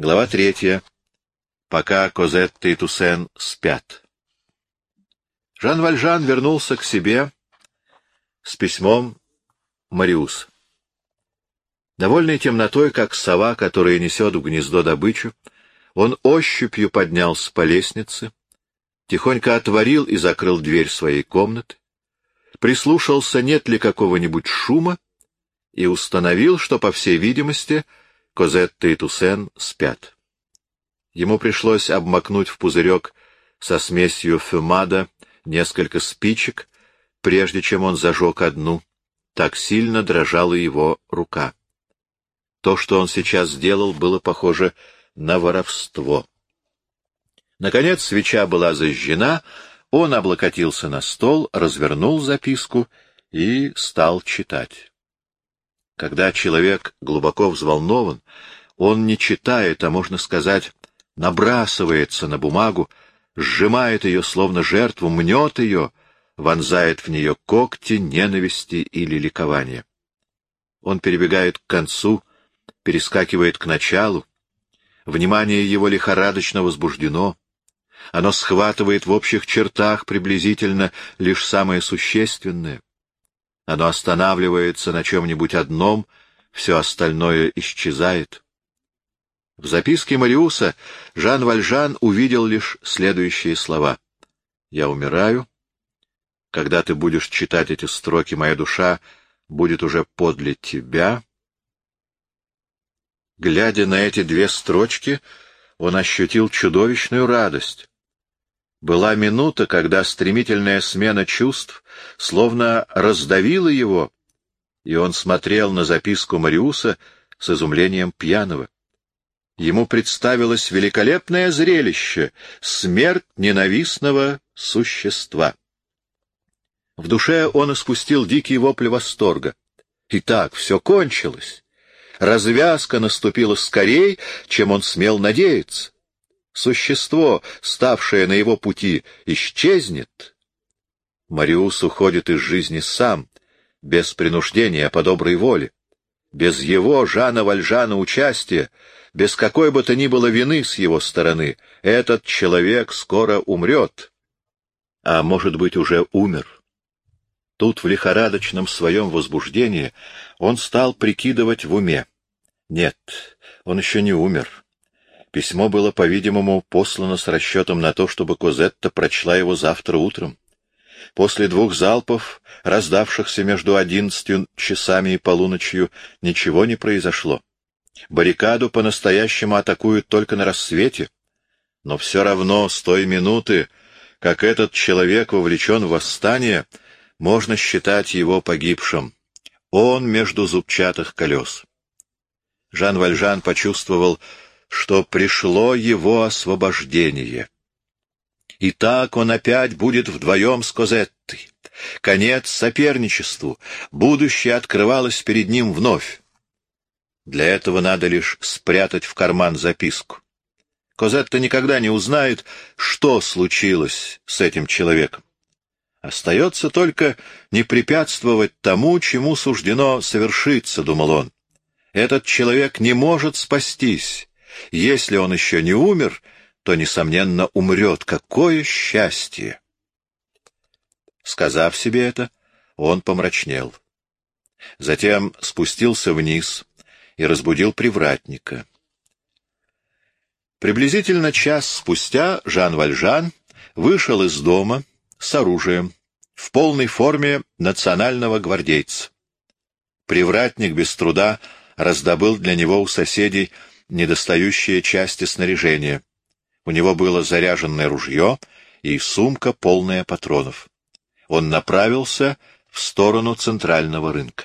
Глава третья. Пока Козетта и Туссен спят. Жан Вальжан вернулся к себе с письмом Мариус. Довольный темнотой, как сова, которая несет в гнездо добычу, он ощупью поднялся по лестнице, тихонько отворил и закрыл дверь своей комнаты, прислушался, нет ли какого-нибудь шума, и установил, что, по всей видимости, Козетта и Туссен спят. Ему пришлось обмакнуть в пузырек со смесью фюмада несколько спичек, прежде чем он зажег одну. Так сильно дрожала его рука. То, что он сейчас сделал, было похоже на воровство. Наконец свеча была зажжена, он облокотился на стол, развернул записку и стал читать. Когда человек глубоко взволнован, он не читает, а, можно сказать, набрасывается на бумагу, сжимает ее, словно жертву, мнет ее, вонзает в нее когти ненависти или ликования. Он перебегает к концу, перескакивает к началу. Внимание его лихорадочно возбуждено. Оно схватывает в общих чертах приблизительно лишь самое существенное. Оно останавливается на чем-нибудь одном, все остальное исчезает. В записке Мариуса Жан Вальжан увидел лишь следующие слова. «Я умираю. Когда ты будешь читать эти строки, моя душа будет уже подле тебя». Глядя на эти две строчки, он ощутил чудовищную радость. Была минута, когда стремительная смена чувств словно раздавила его, и он смотрел на записку Мариуса с изумлением пьяного. Ему представилось великолепное зрелище — смерть ненавистного существа. В душе он испустил дикий вопль восторга. Итак, все кончилось. Развязка наступила скорей, чем он смел надеяться существо, ставшее на его пути, исчезнет, Мариус уходит из жизни сам, без принуждения, по доброй воле, без его, Жана Вальжана, участия, без какой бы то ни было вины с его стороны. Этот человек скоро умрет, а, может быть, уже умер. Тут, в лихорадочном своем возбуждении, он стал прикидывать в уме. Нет, он еще не умер. Письмо было, по-видимому, послано с расчетом на то, чтобы Козетта прочла его завтра утром. После двух залпов, раздавшихся между одиннадцатью часами и полуночью, ничего не произошло. Баррикаду по-настоящему атакуют только на рассвете. Но все равно с той минуты, как этот человек вовлечен в восстание, можно считать его погибшим. Он между зубчатых колес. Жан Вальжан почувствовал, что пришло его освобождение. И так он опять будет вдвоем с Козеттой. Конец соперничеству, будущее открывалось перед ним вновь. Для этого надо лишь спрятать в карман записку. Козетта никогда не узнает, что случилось с этим человеком. Остается только не препятствовать тому, чему суждено совершиться, — думал он. Этот человек не может спастись, если он еще не умер, то, несомненно, умрет. Какое счастье! Сказав себе это, он помрачнел. Затем спустился вниз и разбудил привратника. Приблизительно час спустя Жан Вальжан вышел из дома с оружием, в полной форме национального гвардейца. Привратник без труда раздобыл для него у соседей недостающие части снаряжения. У него было заряженное ружье и сумка, полная патронов. Он направился в сторону центрального рынка.